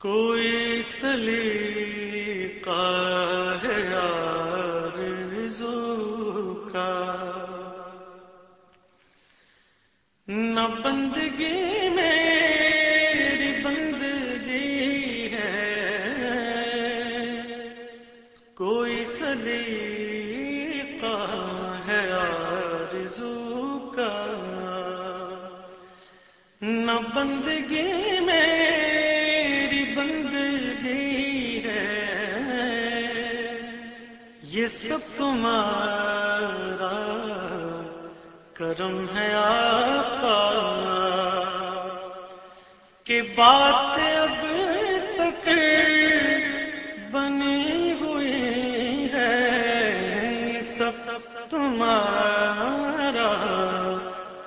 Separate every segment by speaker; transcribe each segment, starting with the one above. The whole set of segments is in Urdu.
Speaker 1: کوئی سلیقہ ہے آرزو کا۔ نہ بندگی میری بندگی ہے۔ کوئی سلیقہ ہے آرزو کا۔ نہ بندگی یہ سب تمہارا کرم ہے آقا کہ بات اب تک بنی ہوئی ہے سب تمہارا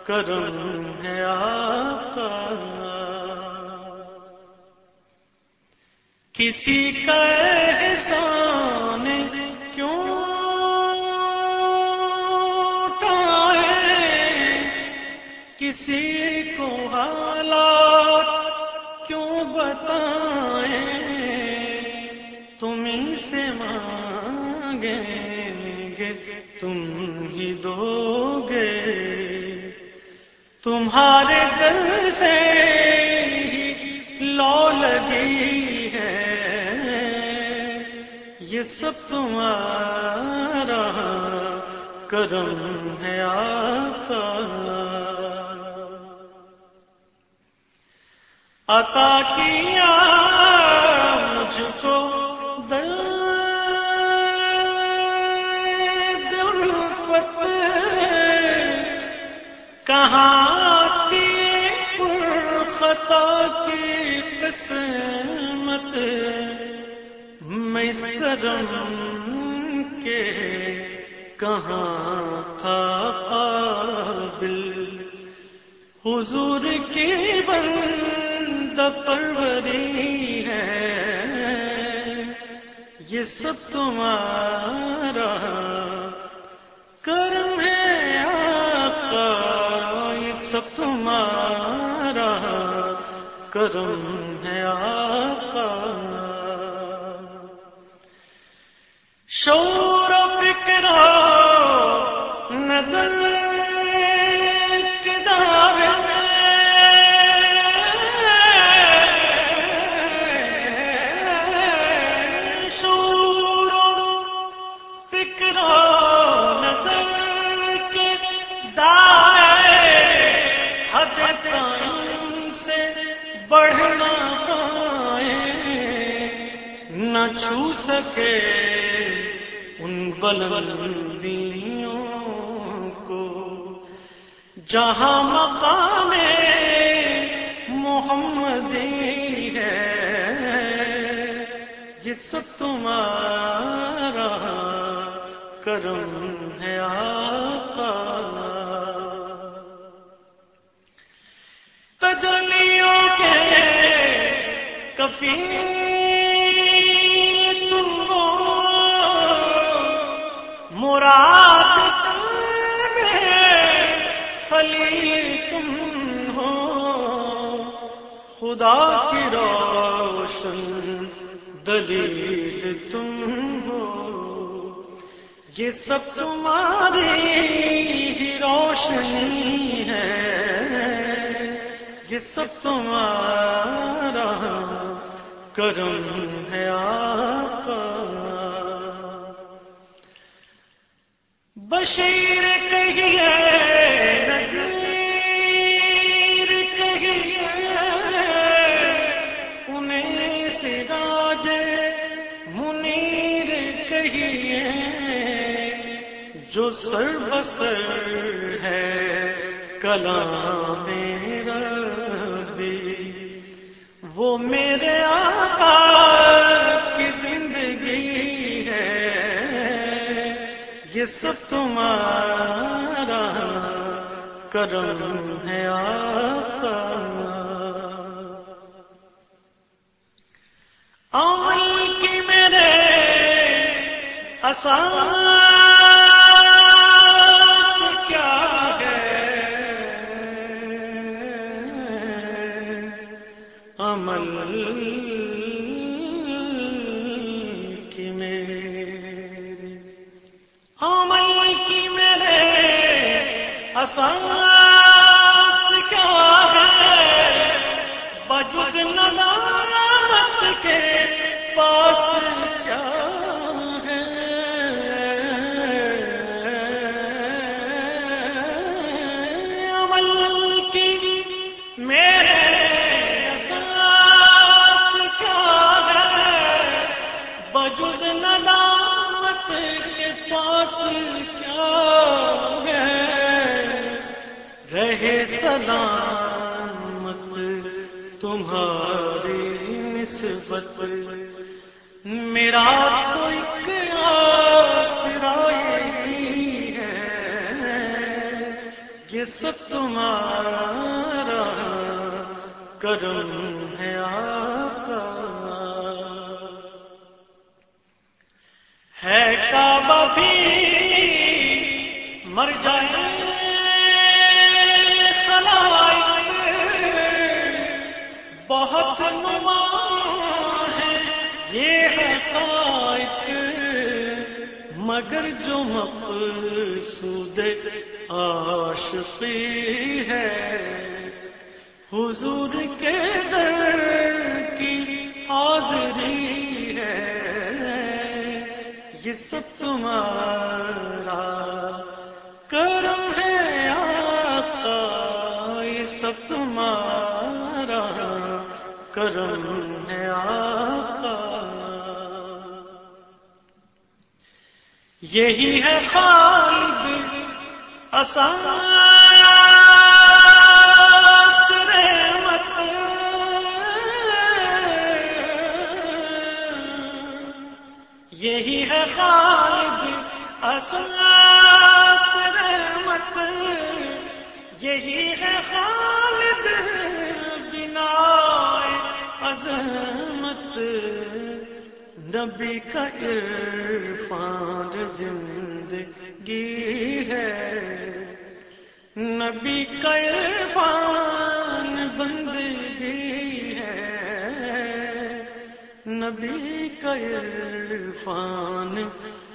Speaker 1: کرم ہے آقا۔ کسی کا مانگیں گے، تم ہی دو گے تمہارے دل سے لو لگی ہے۔ یہ سب تمہارا کرم ہے آقا۔ عطا کیا مجھ کو دل کی قسمت میں کرم کے کہاں تھا قابل؟ حضور کی بند پروری ہے۔ یہ سب تمہارا کرم ہے آقا، یہ سب تمہارا کرم ہے آقا۔ شور و فکر نظر چھو سکے ان بلندیوں کو۔ جہاں مقام محمدی ہے، جس تمہارا کرم ہے آقا۔ تجلیوں کے کفی مراد میں سلی تم ہو۔ خدا کی روشن دلیل تم ہو۔ یہ سب تمہاری ہی روشنی ہے۔ یہ سب تمہارا کرم ہے آقا۔ بشیر کہیے نذیر کہیے انہیں سراج منیر کہیے جو سر بسر ہے کلام میرا بھی وہ میرے آقا یہ سب تمہارا کرم ہے آقا۔ عمل کی میرے اساس اساس کیا ہے؟ بجز ندامت کے پاس کیا ہے؟ عمل کی میرے اساس کیا ہے؟ بجز ندامت کے پاس کیا ہے؟ رہے سلامت تمہاری نسبت میرا تو ایک آسرا یہی ہے یہ سب تمہارا کرم ہے آقا ہے کعبہ بھی مر جائے حقائق مگر جو مقصود عاشقی ہے، حضور کے در کی حاضری ہے۔ یہ سب تمہارا کرم ہے آقا، یہ سب تمہارا کرم یہی ہے خالد اساس رحمت۔ یہی ہے خالد اساس نبی کا عرفان زندگی ہے۔ نبی کا عرفان بندگی ہے۔ نبی کا عرفان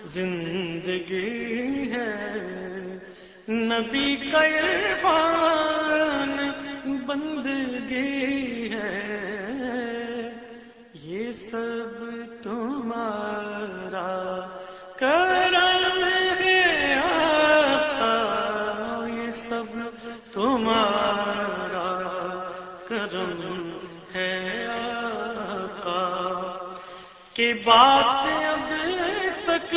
Speaker 1: زندگی ہے۔ نبی کا عرفان بندگی ہے۔ سب تمہارا کرم ہے آقا، یہ سب تمہارا کرم ہے آقا۔ کہ بات اب تک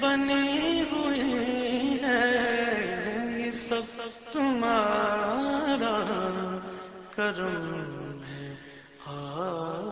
Speaker 1: بنی ہوئی ہے، یہ سب تمہارا کرم ہے آقا۔